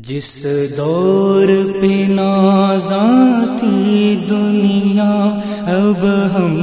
جس دور پہ نازاں تھی دنیا، اب ہم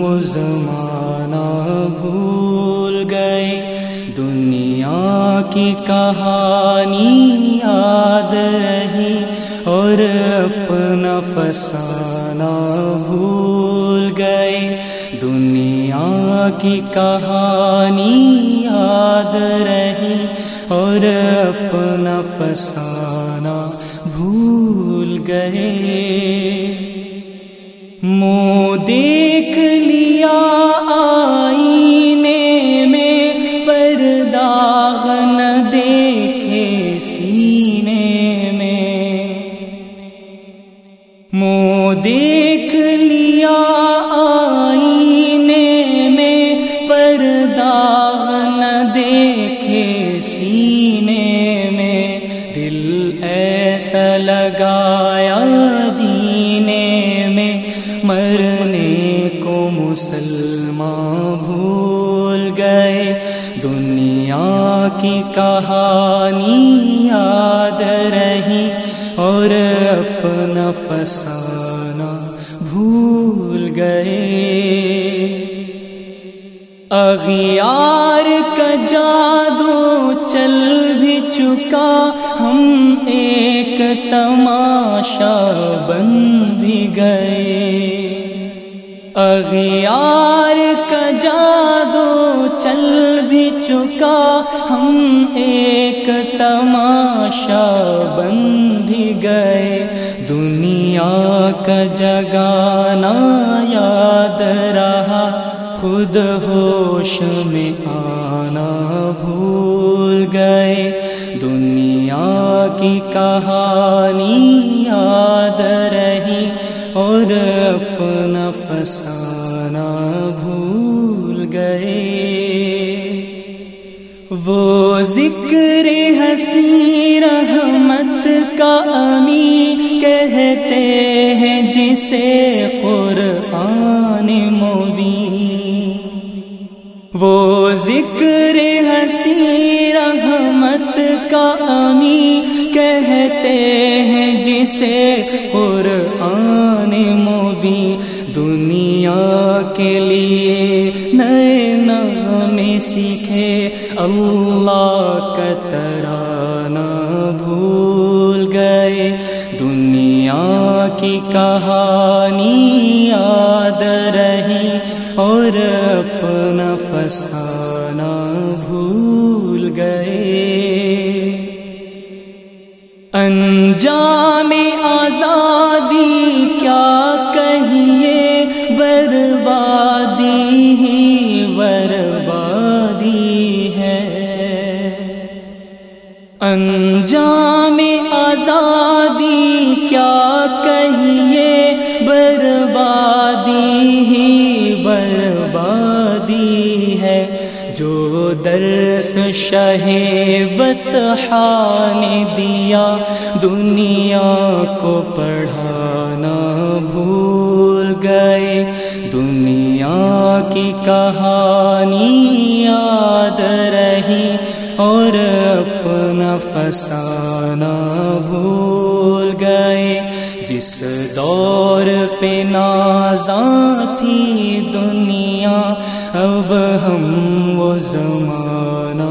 وہ زمانہ بھول گئے۔ دنیا کی کہانی یاد رہی اور اپنا فسانہ بھول گئے۔ دنیا کی کہانی یاد رہی اور اپنا فسانہ بھول گئے۔ منہ دیکھ لیا آئینے میں پر داغ نہ دیکھے سینے میں۔ منہ دیکھ سینے میں دل ایسا لگایا جینے میں مرنے کو مسلمان بھول گئے دنیا کی کہانی یاد رہی اور اپنا فسانہ بھول گئے۔ اغیار کا جادو چل بھی چکا، ہم ایک تماشا بن بھی گئے۔ اغیار کا جادو چل بھی چکا، ہم ایک تماشا بن بھی گئے۔ دنیا کا جگانا یاد رہا، خود ہوش میں آنا بھول کہانی یاد رہی اور اپنا فسانہ بھول گئے۔ وہ ذکر حسی رحمت کا امی کہتے ہیں جسے قرآن مبین۔ وہ ذکر حسی رحمت کا امی کہتے ہیں جسے قرآن مبی دنیا کے لیے نئے نغمے سیکھے اللہ کا ترانہ بھول گئے دنیا کی کہانی یاد رہی اور اپنا فسانہ بھول گئے انجان درس شہیبت نے دیا، دنیا کو پڑھانا بھول گئے۔ دنیا کی کہانی یاد رہی اور اپنا فسانہ بھول گئے۔ جس دور پہ نازاں تھی اب ہم وہ زمانہ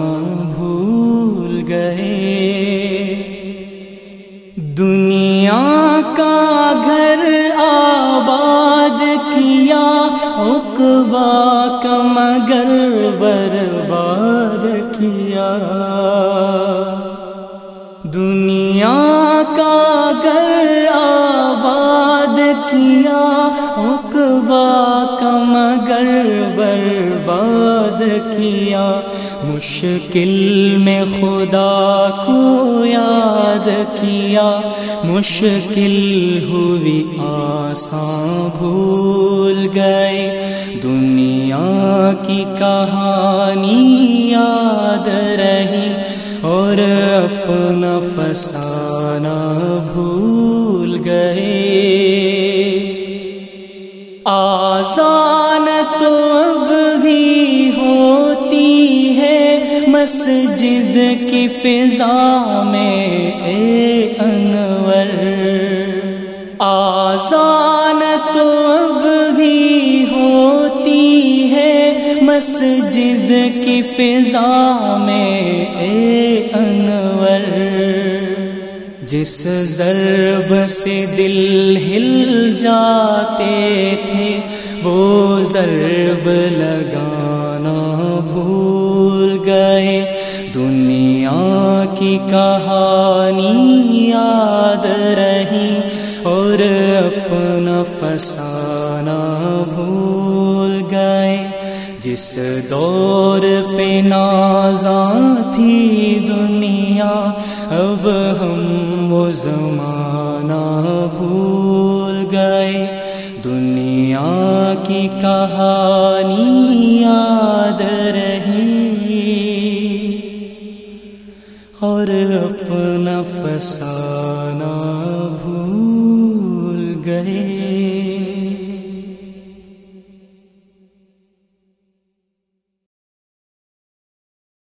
بھول گئے۔ دنیا کا گھر آباد کیا اقبا کا مگر برباد کیا۔ دنیا کا مشکل میں خدا کو یاد کیا، مشکل ہوئی آساں بھول گئے۔ دنیا کی کہانی یاد رہی اور اپنا فسانہ بھول گئے۔ آسان تو اب بھی مسجد کی فضا میں اے انور۔ آزان تو اب بھی ہوتی ہے مسجد کی فضا میں اے انور۔ جس ضرب سے دل ہل جاتے تھے، وہ ضرب لگانا بھول کہانی یاد رہی اور اپنا فسانہ بھول گئے۔ جس دور پہ نازاں تھی دنیا، اب ہم وہ زمانہ بھول گئے۔ دنیا کی کہانی افسانہ بھول گئے۔